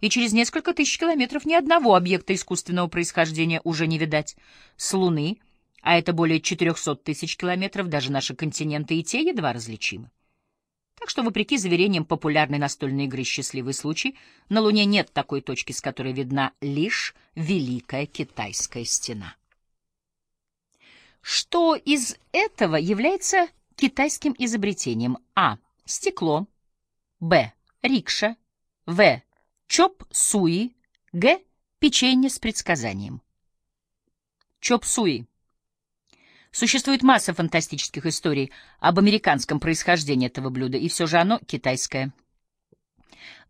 и через несколько тысяч километров ни одного объекта искусственного происхождения уже не видать. С Луны, а это более 400 тысяч километров, даже наши континенты и те едва различимы. Так что, вопреки заверениям популярной настольной игры «Счастливый случай», на Луне нет такой точки, с которой видна лишь Великая Китайская стена. Что из этого является китайским изобретением? А. Стекло. Б. Рикша. В. Чоп-суи. Г. Печенье с предсказанием. Чоп-суи. Существует масса фантастических историй об американском происхождении этого блюда, и все же оно китайское.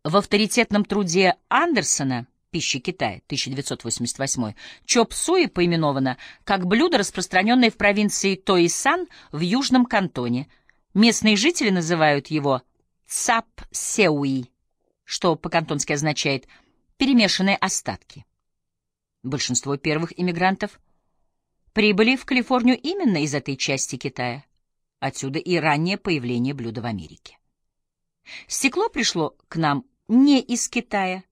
В авторитетном труде Андерсона «Пища Китая» 1988 чоп-суи поименовано как блюдо, распространенное в провинции Тоисан в Южном Кантоне. Местные жители называют его цап-сеуи, что по-кантонски означает «перемешанные остатки». Большинство первых иммигрантов прибыли в Калифорнию именно из этой части Китая. Отсюда и раннее появление блюда в Америке. Стекло пришло к нам не из Китая.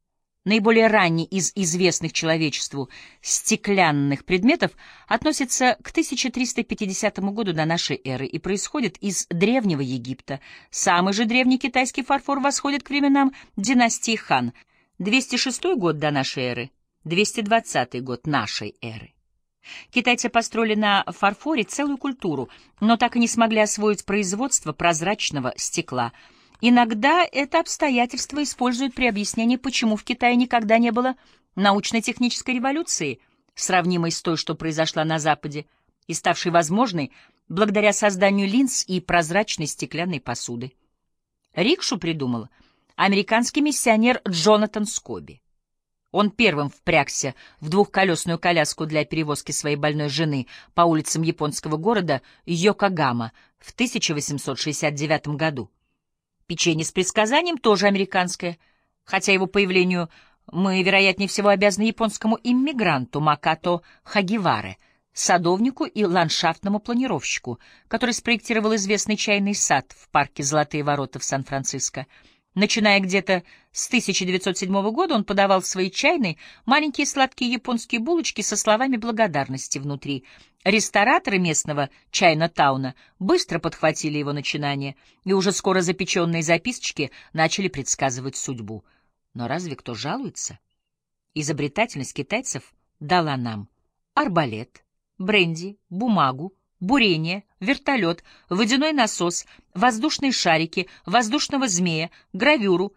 Наиболее ранний из известных человечеству стеклянных предметов относится к 1350 году до нашей эры и происходит из Древнего Египта. Самый же древний китайский фарфор восходит к временам династии Хан, 206 год до нашей эры, 220 год нашей эры. Китайцы построили на фарфоре целую культуру, но так и не смогли освоить производство прозрачного стекла. Иногда это обстоятельство используют при объяснении, почему в Китае никогда не было научно-технической революции, сравнимой с той, что произошла на Западе, и ставшей возможной благодаря созданию линз и прозрачной стеклянной посуды. Рикшу придумал американский миссионер Джонатан Скоби. Он первым впрягся в двухколесную коляску для перевозки своей больной жены по улицам японского города Йокогама в 1869 году. Печенье с предсказанием тоже американское, хотя его появлению мы, вероятнее всего, обязаны японскому иммигранту Макато Хагиваре, садовнику и ландшафтному планировщику, который спроектировал известный чайный сад в парке «Золотые ворота» в Сан-Франциско — Начиная где-то с 1907 года он подавал в своей чайной маленькие сладкие японские булочки со словами благодарности внутри. Рестораторы местного Чайна-тауна быстро подхватили его начинание, и уже скоро запеченные записочки начали предсказывать судьбу. Но разве кто жалуется? Изобретательность китайцев дала нам арбалет, бренди, бумагу, бурение, вертолет, водяной насос, воздушные шарики, воздушного змея, гравюру,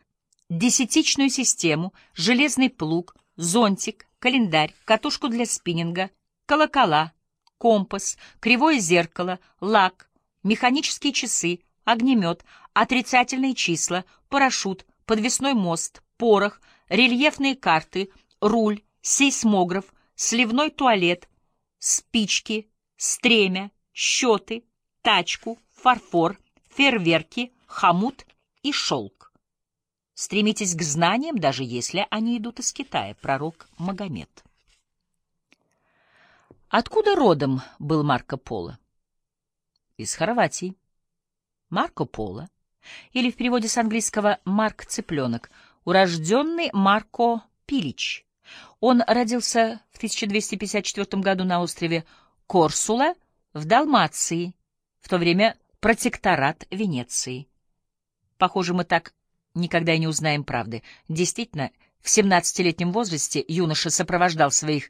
десятичную систему, железный плуг, зонтик, календарь, катушку для спиннинга, колокола, компас, кривое зеркало, лак, механические часы, огнемет, отрицательные числа, парашют, подвесной мост, порох, рельефные карты, руль, сейсмограф, сливной туалет, спички, стремя, счеты, тачку, фарфор, фейерверки, хомут и шелк. Стремитесь к знаниям, даже если они идут из Китая, пророк Магомед. Откуда родом был Марко Поло? Из Хорватии. Марко Поло, или в переводе с английского «Марк Цыпленок», урожденный Марко Пилич. Он родился в 1254 году на острове Корсула в Далмации, в то время протекторат Венеции. Похоже, мы так никогда и не узнаем правды. Действительно, в 17-летнем возрасте юноша сопровождал своих